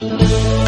oh.